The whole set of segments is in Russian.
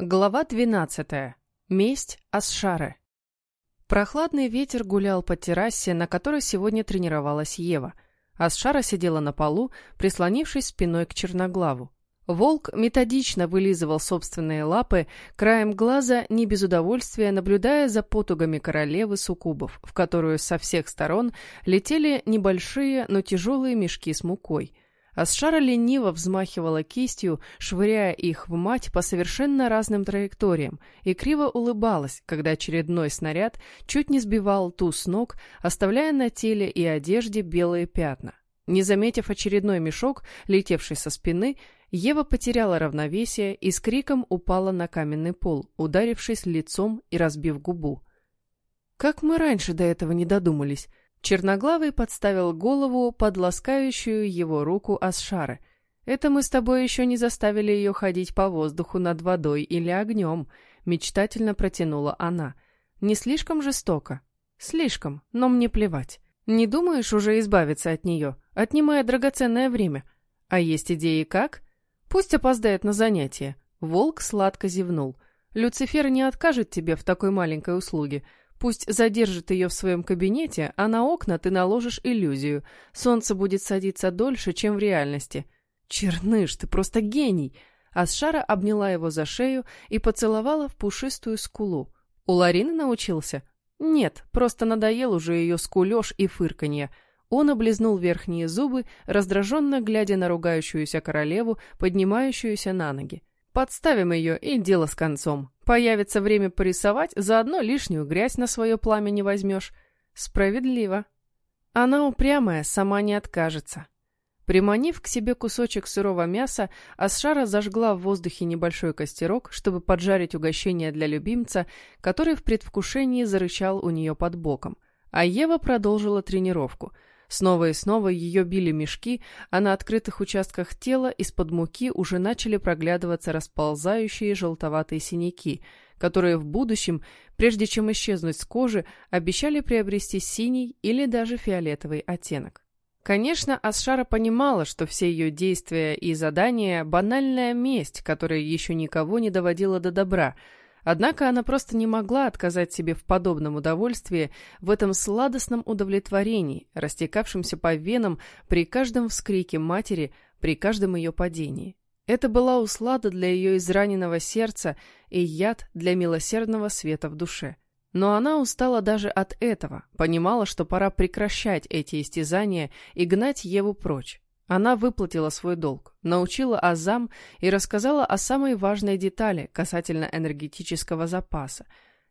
Глава 12. Месть Асшары. Прохладный ветер гулял по террасе, на которой сегодня тренировалась Ева. Асшара сидела на полу, прислонившись спиной к черноглаву. Волк методично вылизывал собственные лапы, краем глаза, не без удовольствия, наблюдая за потугами королевы суккубов, в которую со всех сторон летели небольшие, но тяжелые мешки с мукой – Асшара лениво взмахивала кистью, швыряя их в мать по совершенно разным траекториям, и криво улыбалась, когда очередной снаряд чуть не сбивал ту с ног, оставляя на теле и одежде белые пятна. Не заметив очередной мешок, летевший со спины, Ева потеряла равновесие и с криком упала на каменный пол, ударившись лицом и разбив губу. «Как мы раньше до этого не додумались?» Черноглавый подставил голову под ласкающую его руку Асшары. «Это мы с тобой еще не заставили ее ходить по воздуху над водой или огнем», — мечтательно протянула она. «Не слишком жестоко?» «Слишком, но мне плевать. Не думаешь уже избавиться от нее, отнимая драгоценное время? А есть идеи как? Пусть опоздает на занятие». Волк сладко зевнул. «Люцифер не откажет тебе в такой маленькой услуге. Пусть задержит ее в своем кабинете, а на окна ты наложишь иллюзию. Солнце будет садиться дольше, чем в реальности. Черныш, ты просто гений!» Асшара обняла его за шею и поцеловала в пушистую скулу. «У Ларины научился?» «Нет, просто надоел уже ее скулеж и фырканье». Он облизнул верхние зубы, раздраженно глядя на ругающуюся королеву, поднимающуюся на ноги. Подставим ее, и дело с концом. Появится время порисовать, заодно лишнюю грязь на свое пламя не возьмешь. Справедливо. Она упрямая, сама не откажется. Приманив к себе кусочек сырого мяса, Асшара зажгла в воздухе небольшой костерок, чтобы поджарить угощение для любимца, который в предвкушении зарычал у нее под боком. А Ева продолжила тренировку — Снова и снова ее били мешки, а на открытых участках тела из-под муки уже начали проглядываться расползающие желтоватые синяки, которые в будущем, прежде чем исчезнуть с кожи, обещали приобрести синий или даже фиолетовый оттенок. Конечно, Асшара понимала, что все ее действия и задания – банальная месть, которая еще никого не доводила до добра – Однако она просто не могла отказать себе в подобном удовольствии, в этом сладостном удовлетворении, растекавшемся по венам при каждом вскрике матери, при каждом ее падении. Это была услада для ее израненного сердца и яд для милосердного света в душе. Но она устала даже от этого, понимала, что пора прекращать эти истязания и гнать Еву прочь. Она выплатила свой долг, научила азам и рассказала о самой важной детали касательно энергетического запаса.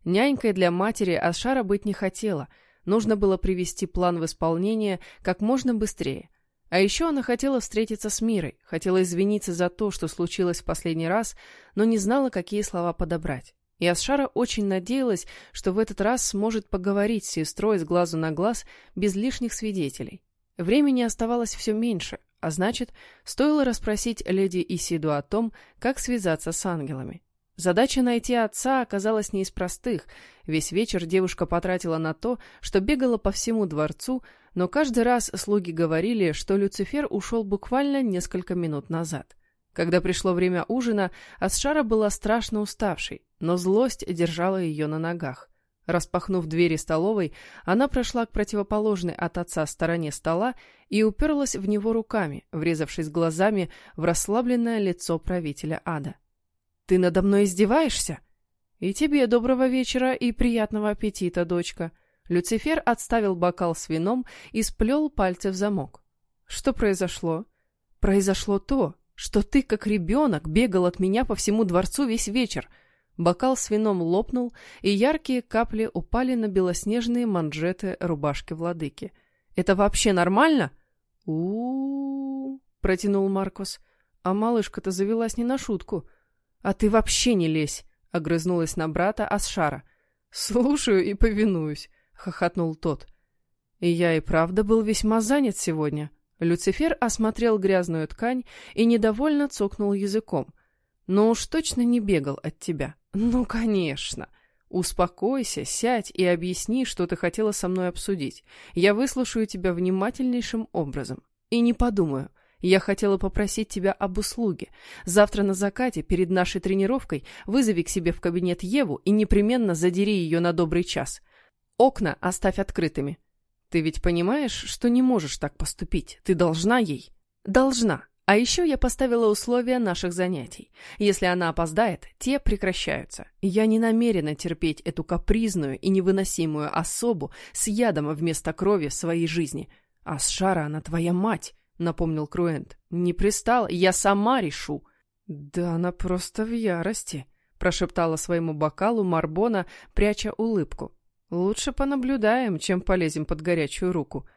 Нянькой для матери Ашара быть не хотела, нужно было привести план в исполнение как можно быстрее. А еще она хотела встретиться с Мирой, хотела извиниться за то, что случилось в последний раз, но не знала, какие слова подобрать. И Асшара очень надеялась, что в этот раз сможет поговорить с сестрой с глазу на глаз без лишних свидетелей. Времени оставалось все меньше, а значит, стоило расспросить леди Исиду о том, как связаться с ангелами. Задача найти отца оказалась не из простых. Весь вечер девушка потратила на то, что бегала по всему дворцу, но каждый раз слуги говорили, что Люцифер ушел буквально несколько минут назад. Когда пришло время ужина, Асшара была страшно уставшей, но злость держала ее на ногах. Распахнув двери столовой, она прошла к противоположной от отца стороне стола и уперлась в него руками, врезавшись глазами в расслабленное лицо правителя ада. «Ты надо мной издеваешься?» «И тебе доброго вечера и приятного аппетита, дочка!» Люцифер отставил бокал с вином и сплел пальцы в замок. «Что произошло?» «Произошло то, что ты, как ребенок, бегал от меня по всему дворцу весь вечер», Бокал с вином лопнул, и яркие капли упали на белоснежные манжеты рубашки владыки. «Это вообще нормально?» у, протянул Маркус. А малышка-то завелась не на шутку. «А ты вообще не лезь!» — огрызнулась на брата Асшара. «Слушаю и повинуюсь», — хохотнул тот. «И я и правда был весьма занят сегодня». Люцифер осмотрел грязную ткань и недовольно цокнул языком. «Но уж точно не бегал от тебя». «Ну, конечно!» «Успокойся, сядь и объясни, что ты хотела со мной обсудить. Я выслушаю тебя внимательнейшим образом. И не подумаю. Я хотела попросить тебя об услуге. Завтра на закате, перед нашей тренировкой, вызови к себе в кабинет Еву и непременно задери ее на добрый час. Окна оставь открытыми. Ты ведь понимаешь, что не можешь так поступить. Ты должна ей. Должна. А еще я поставила условия наших занятий. Если она опоздает, те прекращаются. Я не намерена терпеть эту капризную и невыносимую особу с ядом вместо крови в своей жизни. А с Шара она твоя мать, напомнил Круэнт. Не пристал, я сама решу. Да она просто в ярости, прошептала своему бокалу Марбона, пряча улыбку. Лучше понаблюдаем, чем полезем под горячую руку.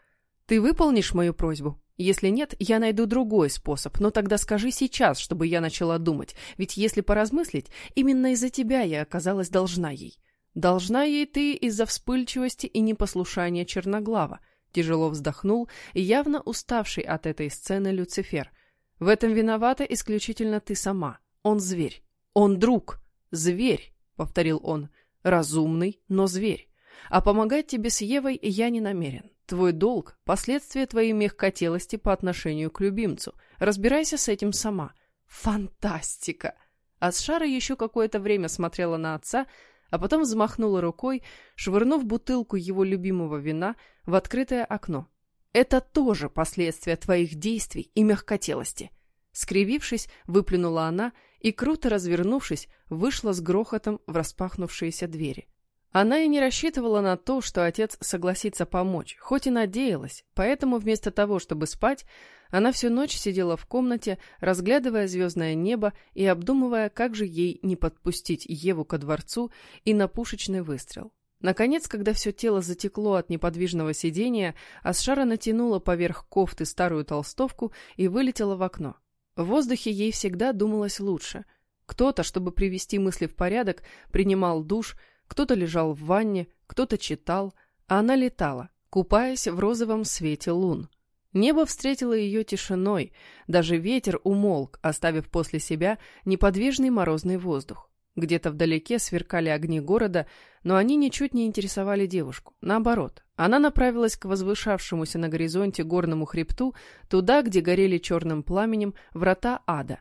Ты выполнишь мою просьбу? Если нет, я найду другой способ, но тогда скажи сейчас, чтобы я начала думать, ведь если поразмыслить, именно из-за тебя я оказалась должна ей. Должна ей ты из-за вспыльчивости и непослушания Черноглава. Тяжело вздохнул, явно уставший от этой сцены Люцифер. В этом виновата исключительно ты сама. Он зверь. Он друг. Зверь, повторил он. Разумный, но зверь. А помогать тебе с Евой я не намерен. Твой долг – последствия твоей мягкотелости по отношению к любимцу. Разбирайся с этим сама. Фантастика! Асшара еще какое-то время смотрела на отца, а потом взмахнула рукой, швырнув бутылку его любимого вина в открытое окно. Это тоже последствия твоих действий и мягкотелости. Скривившись, выплюнула она и, круто развернувшись, вышла с грохотом в распахнувшиеся двери. Она и не рассчитывала на то, что отец согласится помочь, хоть и надеялась, поэтому вместо того, чтобы спать, она всю ночь сидела в комнате, разглядывая звездное небо и обдумывая, как же ей не подпустить Еву ко дворцу и на пушечный выстрел. Наконец, когда все тело затекло от неподвижного сидения, Асшара натянула поверх кофты старую толстовку и вылетела в окно. В воздухе ей всегда думалось лучше. Кто-то, чтобы привести мысли в порядок, принимал душ, кто-то лежал в ванне, кто-то читал, а она летала, купаясь в розовом свете лун. Небо встретило ее тишиной, даже ветер умолк, оставив после себя неподвижный морозный воздух. Где-то вдалеке сверкали огни города, но они ничуть не интересовали девушку. Наоборот, она направилась к возвышавшемуся на горизонте горному хребту, туда, где горели черным пламенем врата ада.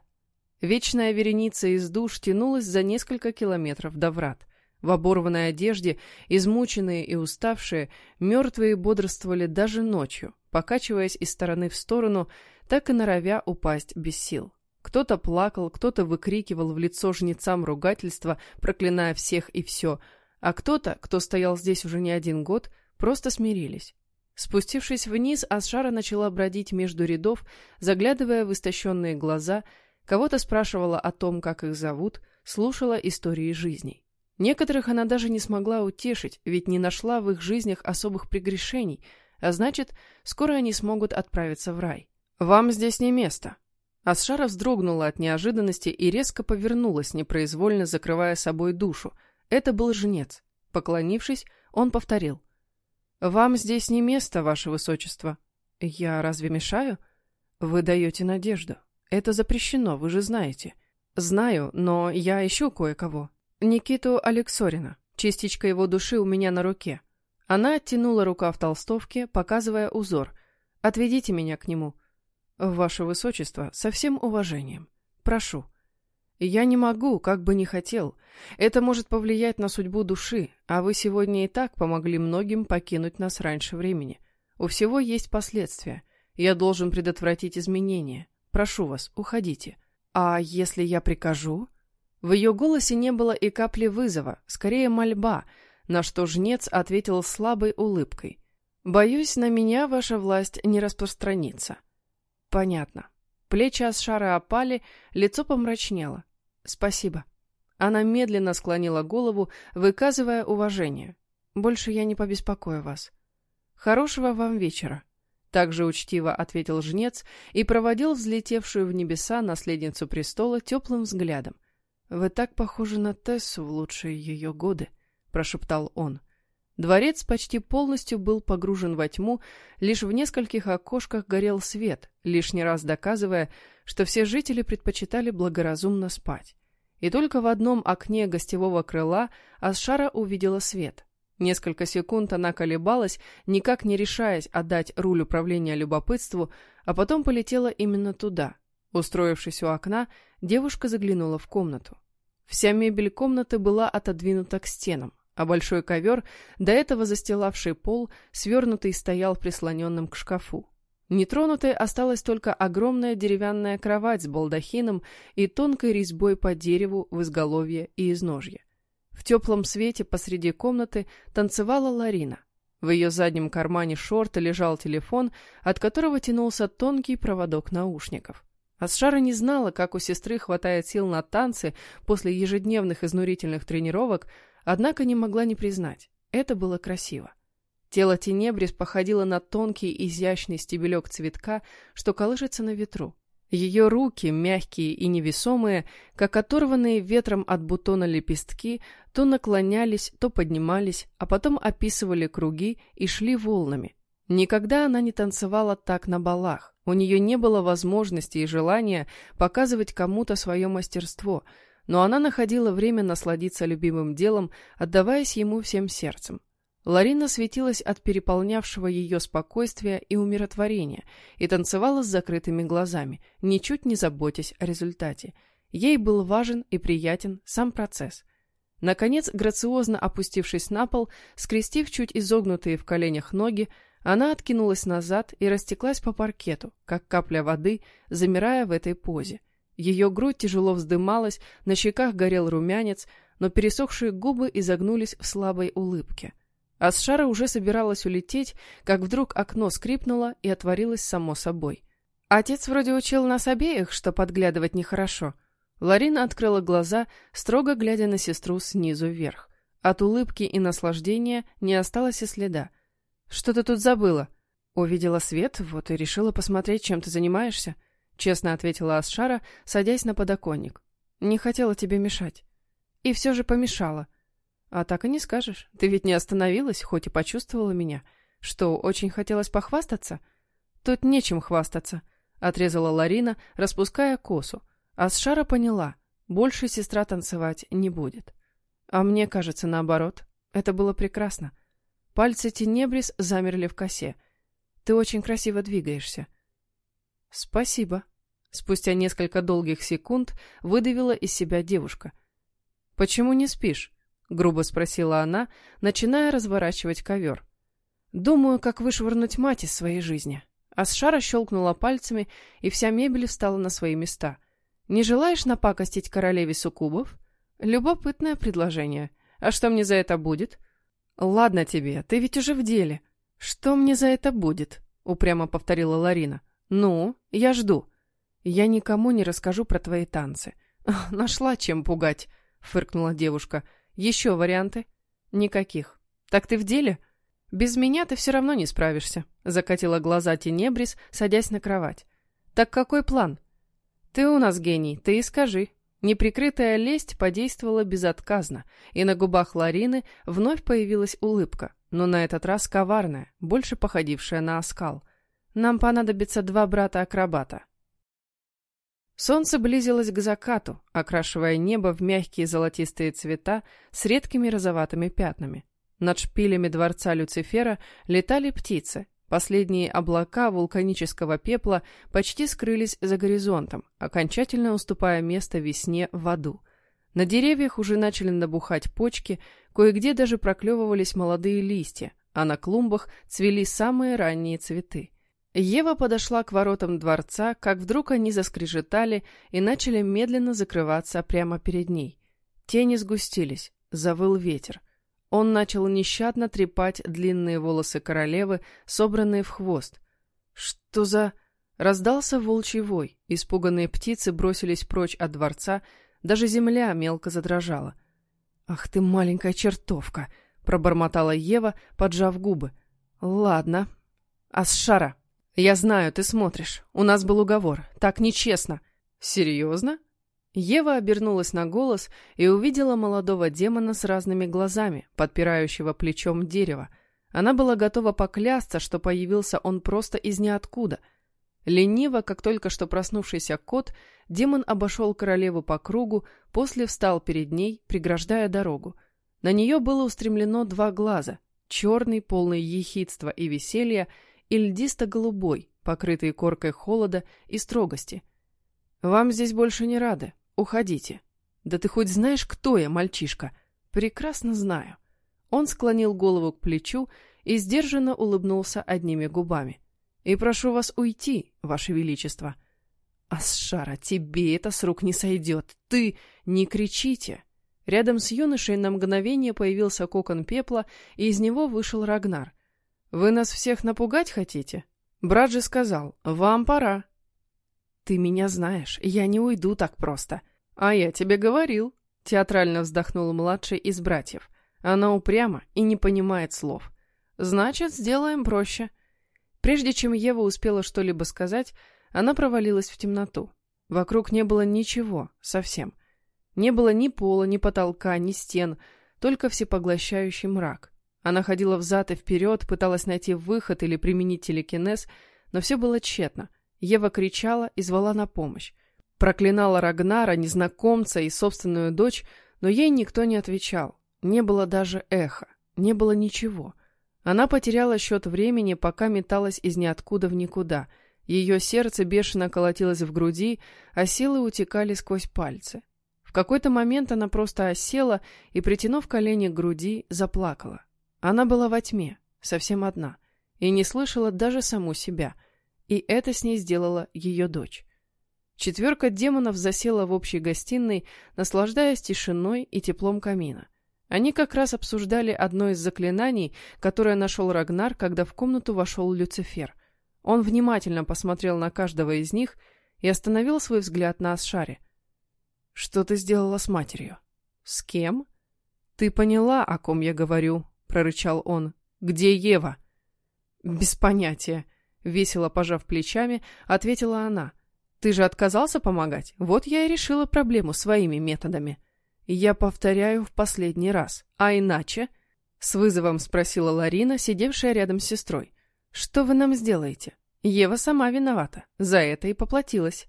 Вечная вереница из душ тянулась за несколько километров до врат. В оборванной одежде, измученные и уставшие, мертвые бодрствовали даже ночью, покачиваясь из стороны в сторону, так и норовя упасть без сил. Кто-то плакал, кто-то выкрикивал в лицо жнецам ругательства, проклиная всех и все, а кто-то, кто стоял здесь уже не один год, просто смирились. Спустившись вниз, Асшара начала бродить между рядов, заглядывая в истощенные глаза, кого-то спрашивала о том, как их зовут, слушала истории жизней. Некоторых она даже не смогла утешить, ведь не нашла в их жизнях особых прегрешений, а значит, скоро они смогут отправиться в рай. «Вам здесь не место». Асшара вздрогнула от неожиданности и резко повернулась, непроизвольно закрывая собой душу. Это был жнец. Поклонившись, он повторил. «Вам здесь не место, ваше высочество». «Я разве мешаю?» «Вы даете надежду. Это запрещено, вы же знаете». «Знаю, но я ищу кое-кого. Никиту Алексорина. Частичка его души у меня на руке. Она оттянула рука в толстовке, показывая узор. Отведите меня к нему. Ваше Высочество, со всем уважением. Прошу. Я не могу, как бы не хотел. Это может повлиять на судьбу души, а вы сегодня и так помогли многим покинуть нас раньше времени. У всего есть последствия. Я должен предотвратить изменения. Прошу вас, уходите. А если я прикажу? В ее голосе не было и капли вызова, скорее мольба, на что жнец ответил слабой улыбкой. «Боюсь, на меня ваша власть не распространится». «Понятно». Плечи Асшары опали, лицо помрачнело. «Спасибо». Она медленно склонила голову, выказывая уважение. «Больше я не побеспокою вас». «Хорошего вам вечера», — также учтиво ответил жнец и проводил взлетевшую в небеса наследницу престола теплым взглядом. «Вы так похожи на Тессу в лучшие ее годы», — прошептал он. Дворец почти полностью был погружен во тьму, лишь в нескольких окошках горел свет, лишний раз доказывая, что все жители предпочитали благоразумно спать. И только в одном окне гостевого крыла Асшара увидела свет. Несколько секунд она колебалась, никак не решаясь отдать руль управления любопытству, а потом полетела именно туда. Устроившись у окна, девушка заглянула в комнату. Вся мебель комнаты была отодвинута к стенам, а большой ковер, до этого застилавший пол, свернутый стоял прислоненным к шкафу. Нетронутой осталась только огромная деревянная кровать с балдахином и тонкой резьбой по дереву в изголовье и изножье. В теплом свете посреди комнаты танцевала Ларина. В ее заднем кармане шорта лежал телефон, от которого тянулся тонкий проводок наушников. Асшара не знала, как у сестры хватает сил на танцы после ежедневных изнурительных тренировок, однако не могла не признать. Это было красиво. Тело Тенебрис походило на тонкий изящный стебелек цветка, что колышется на ветру. Ее руки, мягкие и невесомые, как оторванные ветром от бутона лепестки, то наклонялись, то поднимались, а потом описывали круги и шли волнами. Никогда она не танцевала так на балах. У нее не было возможности и желания показывать кому-то свое мастерство, но она находила время насладиться любимым делом, отдаваясь ему всем сердцем. Ларина светилась от переполнявшего ее спокойствия и умиротворения и танцевала с закрытыми глазами, ничуть не заботясь о результате. Ей был важен и приятен сам процесс. Наконец, грациозно опустившись на пол, скрестив чуть изогнутые в коленях ноги, она откинулась назад и растеклась по паркету, как капля воды, замирая в этой позе. Ее грудь тяжело вздымалась, на щеках горел румянец, но пересохшие губы изогнулись в слабой улыбке. Асшара уже собиралась улететь, как вдруг окно скрипнуло и отворилось само собой. Отец вроде учил нас обеих, что подглядывать нехорошо. Ларина открыла глаза, строго глядя на сестру снизу вверх. От улыбки и наслаждения не осталось и следа. «Что ты тут забыла?» «Увидела свет, вот и решила посмотреть, чем ты занимаешься», — честно ответила Асшара, садясь на подоконник. «Не хотела тебе мешать». «И все же помешала». «А так и не скажешь. Ты ведь не остановилась, хоть и почувствовала меня. Что, очень хотелось похвастаться?» «Тут нечем хвастаться», — отрезала Ларина, распуская косу. Асшара поняла, больше сестра танцевать не будет. А мне кажется, наоборот. Это было прекрасно. Пальцы Тенебрис замерли в косе. «Ты очень красиво двигаешься». «Спасибо». Спустя несколько долгих секунд выдавила из себя девушка. «Почему не спишь?» — грубо спросила она, начиная разворачивать ковер. «Думаю, как вышвырнуть мать из своей жизни». Асшара щелкнула пальцами, и вся мебель встала на свои места. «Не желаешь напакостить королеве суккубов?» «Любопытное предложение. А что мне за это будет?» «Ладно тебе, ты ведь уже в деле. Что мне за это будет?» — упрямо повторила Ларина. «Ну, я жду. Я никому не расскажу про твои танцы». «Нашла чем пугать», — фыркнула девушка. «Еще варианты?» «Никаких. Так ты в деле?» «Без меня ты все равно не справишься», — закатила глаза Тенебрис, садясь на кровать. «Так какой план?» «Ты у нас гений, ты и скажи», Неприкрытая лесть подействовала безотказно, и на губах Ларины вновь появилась улыбка, но на этот раз коварная, больше походившая на оскал. «Нам понадобится два брата-акробата». Солнце близилось к закату, окрашивая небо в мягкие золотистые цвета с редкими розоватыми пятнами. Над шпилями дворца Люцифера летали птицы, Последние облака вулканического пепла почти скрылись за горизонтом, окончательно уступая место весне в аду. На деревьях уже начали набухать почки, кое-где даже проклевывались молодые листья, а на клумбах цвели самые ранние цветы. Ева подошла к воротам дворца, как вдруг они заскрежетали и начали медленно закрываться прямо перед ней. Тени сгустились, завыл ветер. Он начал нещадно трепать длинные волосы королевы, собранные в хвост. «Что за...» Раздался волчий вой, испуганные птицы бросились прочь от дворца, даже земля мелко задрожала. «Ах ты, маленькая чертовка!» — пробормотала Ева, поджав губы. «Ладно. Асшара, я знаю, ты смотришь. У нас был уговор. Так нечестно». «Серьезно?» Ева обернулась на голос и увидела молодого демона с разными глазами, подпирающего плечом дерево. Она была готова поклясться, что появился он просто из ниоткуда. Лениво, как только что проснувшийся кот, демон обошел королеву по кругу, после встал перед ней, преграждая дорогу. На нее было устремлено два глаза, черный, полный ехидства и веселья, и льдисто-голубой, покрытый коркой холода и строгости. «Вам здесь больше не рады. Уходите». «Да ты хоть знаешь, кто я, мальчишка?» «Прекрасно знаю». Он склонил голову к плечу и сдержанно улыбнулся одними губами. «И прошу вас уйти, ваше величество». «Асшара, тебе это с рук не сойдет. Ты не кричите!» Рядом с юношей на мгновение появился кокон пепла, и из него вышел Рагнар. «Вы нас всех напугать хотите?» Брат же сказал, «Вам пора». «Ты меня знаешь, я не уйду так просто». «А я тебе говорил», — театрально вздохнул младший из братьев. «Она упряма и не понимает слов. Значит, сделаем проще». Прежде чем Ева успела что-либо сказать, она провалилась в темноту. Вокруг не было ничего, совсем. Не было ни пола, ни потолка, ни стен, только всепоглощающий мрак. Она ходила взад и вперед, пыталась найти выход или применить телекинез, но все было тщетно. Ева кричала и звала на помощь. Проклинала Рагнара, незнакомца и собственную дочь, но ей никто не отвечал. Не было даже эха, не было ничего. Она потеряла счет времени, пока металась из ниоткуда в никуда — ее сердце бешено колотилось в груди, а силы утекали сквозь пальцы. В какой-то момент она просто осела и, притянув колени к груди, заплакала. Она была во тьме, совсем одна, и не слышала даже саму себя. И это с ней сделала ее дочь. Четверка демонов засела в общей гостиной, наслаждаясь тишиной и теплом камина. Они как раз обсуждали одно из заклинаний, которое нашел Рагнар, когда в комнату вошел Люцифер. Он внимательно посмотрел на каждого из них и остановил свой взгляд на Асшаре. «Что ты сделала с матерью?» «С кем?» «Ты поняла, о ком я говорю», — прорычал он. «Где Ева?» «Без понятия», — весело пожав плечами, ответила она. «Ты же отказался помогать? Вот я и решила проблему своими методами». «Я повторяю в последний раз. А иначе?» — с вызовом спросила Ларина, сидевшая рядом с сестрой. Что вы нам сделаете? Ева сама виновата, за это и поплатилась.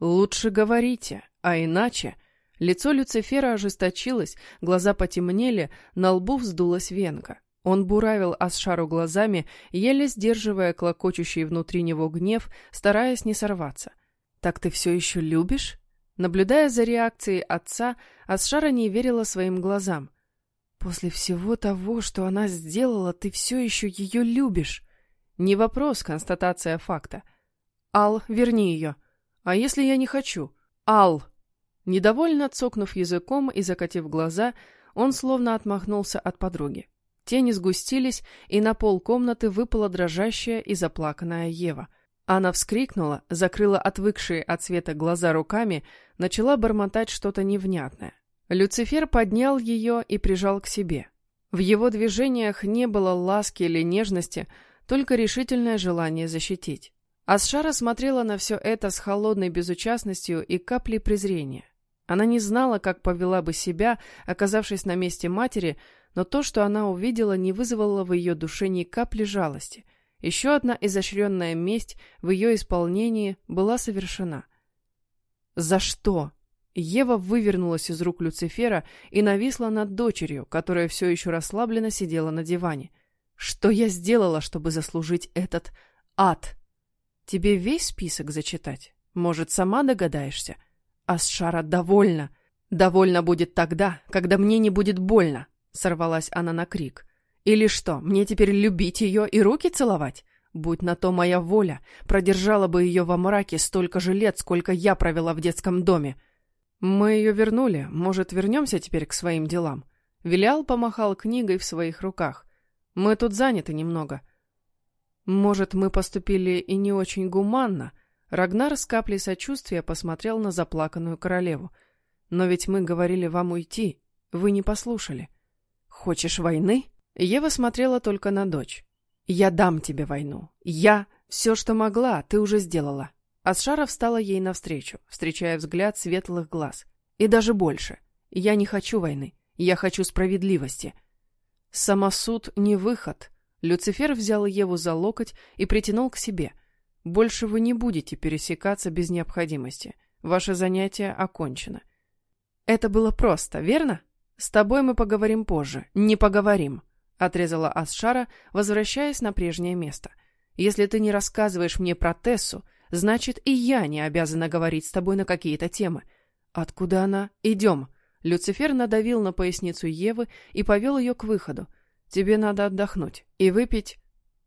Лучше говорите, а иначе... Лицо Люцифера ожесточилось, глаза потемнели, на лбу вздулась венка. Он буравил Асшару глазами, еле сдерживая клокочущий внутри него гнев, стараясь не сорваться. «Так ты все еще любишь?» Наблюдая за реакцией отца, Асшара не верила своим глазам. «После всего того, что она сделала, ты все еще ее любишь!» Не вопрос, констатация факта. Ал, верни ее. А если я не хочу? Ал! Недовольно цокнув языком и закатив глаза, он словно отмахнулся от подруги. Тени сгустились, и на пол комнаты выпала дрожащая и заплаканная Ева. Она вскрикнула, закрыла отвыкшие от света глаза руками, начала бормотать что-то невнятное. Люцифер поднял ее и прижал к себе. В его движениях не было ласки или нежности, только решительное желание защитить. Асшара смотрела на все это с холодной безучастностью и каплей презрения. Она не знала, как повела бы себя, оказавшись на месте матери, но то, что она увидела, не вызвало в ее душе ни капли жалости. Еще одна изощренная месть в ее исполнении была совершена. «За что?» Ева вывернулась из рук Люцифера и нависла над дочерью, которая все еще расслабленно сидела на диване – что я сделала, чтобы заслужить этот ад? Тебе весь список зачитать? Может, сама догадаешься? Асшара довольна. Довольна будет тогда, когда мне не будет больно, сорвалась она на крик. Или что, мне теперь любить ее и руки целовать? Будь на то моя воля, продержала бы ее во мраке столько же лет, сколько я провела в детском доме. Мы ее вернули, может, вернемся теперь к своим делам? Вилял помахал книгой в своих руках. Мы тут заняты немного. Может, мы поступили и не очень гуманно. Рагнар с каплей сочувствия посмотрел на заплаканную королеву. Но ведь мы говорили вам уйти. Вы не послушали. Хочешь войны? Ева смотрела только на дочь. Я дам тебе войну. Я... Все, что могла, ты уже сделала. Асшара встала ей навстречу, встречая взгляд светлых глаз. И даже больше. Я не хочу войны. Я хочу справедливости. Самосуд не выход. Люцифер взял Еву за локоть и притянул к себе. Больше вы не будете пересекаться без необходимости. Ваше занятие окончено. Это было просто, верно? «С тобой мы поговорим позже. Не поговорим», — отрезала Асшара, возвращаясь на прежнее место. «Если ты не рассказываешь мне про Тессу, значит, и я не обязана говорить с тобой на какие-то темы. Откуда она? Идем». Люцифер надавил на поясницу Евы и повел ее к выходу. «Тебе надо отдохнуть и выпить...»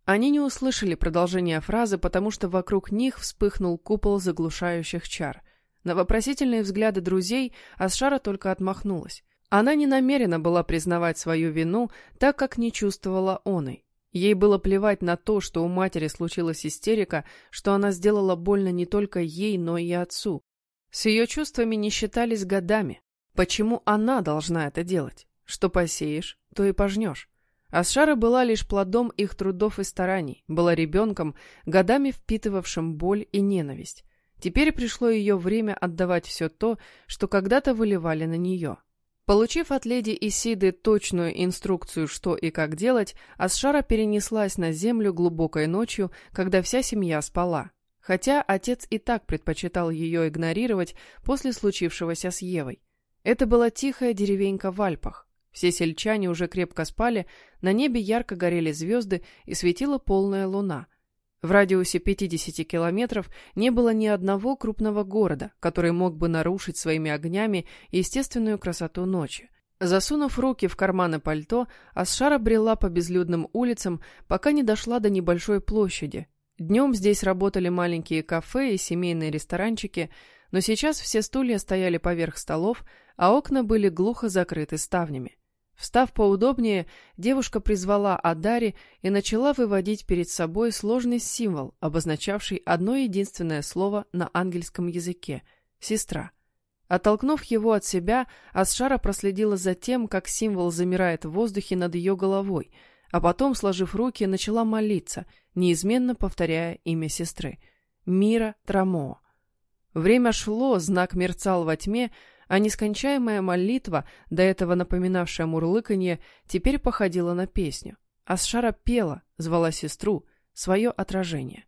Они не услышали продолжения фразы, потому что вокруг них вспыхнул купол заглушающих чар. На вопросительные взгляды друзей Асшара только отмахнулась. Она не намерена была признавать свою вину, так как не чувствовала оной. Ей было плевать на то, что у матери случилась истерика, что она сделала больно не только ей, но и отцу. С ее чувствами не считались годами. Почему она должна это делать? Что посеешь, то и пожнешь. Асшара была лишь плодом их трудов и стараний, была ребенком, годами впитывавшим боль и ненависть. Теперь пришло ее время отдавать все то, что когда-то выливали на нее. Получив от леди Исиды точную инструкцию, что и как делать, Асшара перенеслась на землю глубокой ночью, когда вся семья спала. Хотя отец и так предпочитал ее игнорировать после случившегося с Евой. Это была тихая деревенька в Альпах. Все сельчане уже крепко спали, на небе ярко горели звезды и светила полная луна. В радиусе 50 километров не было ни одного крупного города, который мог бы нарушить своими огнями естественную красоту ночи. Засунув руки в карманы пальто, Асшара брела по безлюдным улицам, пока не дошла до небольшой площади. Днем здесь работали маленькие кафе и семейные ресторанчики, но сейчас все стулья стояли поверх столов, а окна были глухо закрыты ставнями. Встав поудобнее, девушка призвала Адари и начала выводить перед собой сложный символ, обозначавший одно единственное слово на ангельском языке — «сестра». Оттолкнув его от себя, Асшара проследила за тем, как символ замирает в воздухе над ее головой, а потом, сложив руки, начала молиться, неизменно повторяя имя сестры — Мира Трамо. Время шло, знак мерцал во тьме, а нескончаемая молитва, до этого напоминавшая мурлыканье, теперь походила на песню. Асшара пела, звала сестру, свое отражение.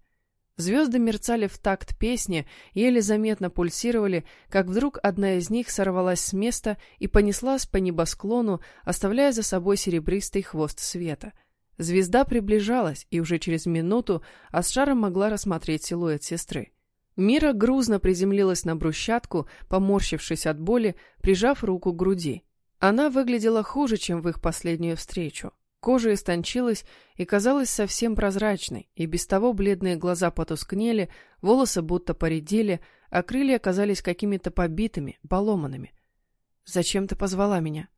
Звезды мерцали в такт песни, еле заметно пульсировали, как вдруг одна из них сорвалась с места и понеслась по небосклону, оставляя за собой серебристый хвост света. Звезда приближалась, и уже через минуту Асшара могла рассмотреть силуэт сестры. Мира грузно приземлилась на брусчатку, поморщившись от боли, прижав руку к груди. Она выглядела хуже, чем в их последнюю встречу. Кожа истончилась и казалась совсем прозрачной, и без того бледные глаза потускнели, волосы будто поредели, а крылья оказались какими-то побитыми, поломанными. «Зачем ты позвала меня?»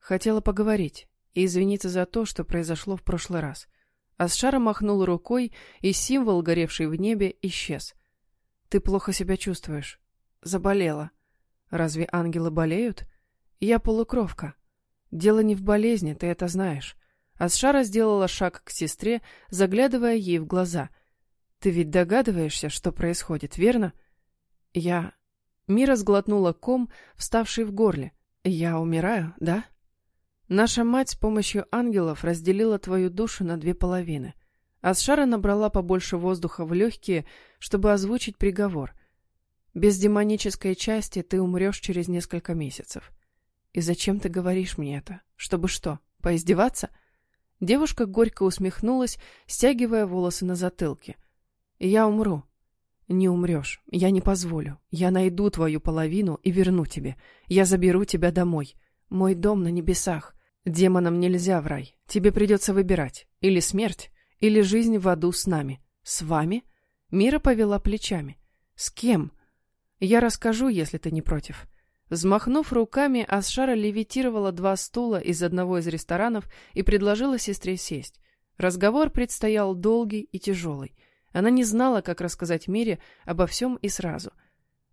«Хотела поговорить и извиниться за то, что произошло в прошлый раз». Асшара махнул рукой, и символ, горевший в небе, исчез — ты плохо себя чувствуешь. Заболела. Разве ангелы болеют? Я полукровка. Дело не в болезни, ты это знаешь. Асшара сделала шаг к сестре, заглядывая ей в глаза. Ты ведь догадываешься, что происходит, верно? Я... Мира сглотнула ком, вставший в горле. Я умираю, да? Наша мать с помощью ангелов разделила твою душу на две половины — Асшара набрала побольше воздуха в легкие, чтобы озвучить приговор. Без демонической части ты умрешь через несколько месяцев. И зачем ты говоришь мне это? Чтобы что, поиздеваться? Девушка горько усмехнулась, стягивая волосы на затылке. Я умру. Не умрешь. Я не позволю. Я найду твою половину и верну тебе. Я заберу тебя домой. Мой дом на небесах. Демонам нельзя в рай. Тебе придется выбирать. Или смерть, или жизнь в аду с нами? С вами? Мира повела плечами. С кем? Я расскажу, если ты не против. Взмахнув руками, Асшара левитировала два стула из одного из ресторанов и предложила сестре сесть. Разговор предстоял долгий и тяжелый. Она не знала, как рассказать Мире обо всем и сразу.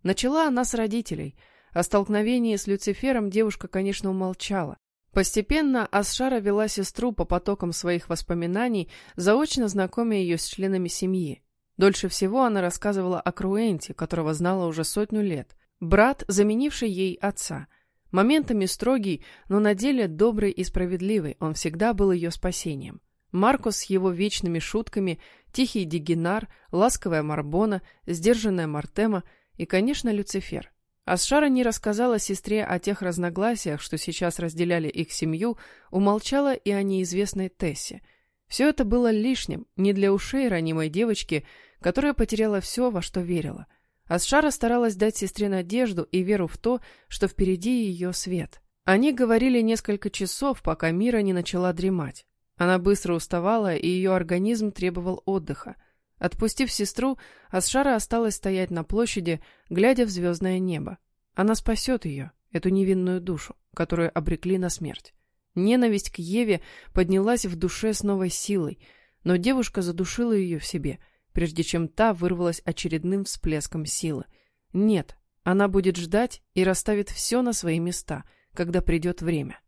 Начала она с родителей. О столкновении с Люцифером девушка, конечно, умолчала. Постепенно Асшара вела сестру по потокам своих воспоминаний, заочно знакомя ее с членами семьи. Дольше всего она рассказывала о Круэнте, которого знала уже сотню лет. Брат, заменивший ей отца. Моментами строгий, но на деле добрый и справедливый, он всегда был ее спасением. Маркус с его вечными шутками, тихий Дигинар, ласковая Марбона, сдержанная Мартема и, конечно, Люцифер. Асшара не рассказала сестре о тех разногласиях, что сейчас разделяли их семью, умолчала и о неизвестной Тессе. Все это было лишним, не для ушей ранимой девочки, которая потеряла все, во что верила. Асшара старалась дать сестре надежду и веру в то, что впереди ее свет. Они говорили несколько часов, пока Мира не начала дремать. Она быстро уставала, и ее организм требовал отдыха. Отпустив сестру, Асшара осталась стоять на площади, глядя в звездное небо. Она спасет ее, эту невинную душу, которую обрекли на смерть. Ненависть к Еве поднялась в душе с новой силой, но девушка задушила ее в себе, прежде чем та вырвалась очередным всплеском силы. Нет, она будет ждать и расставит все на свои места, когда придет время.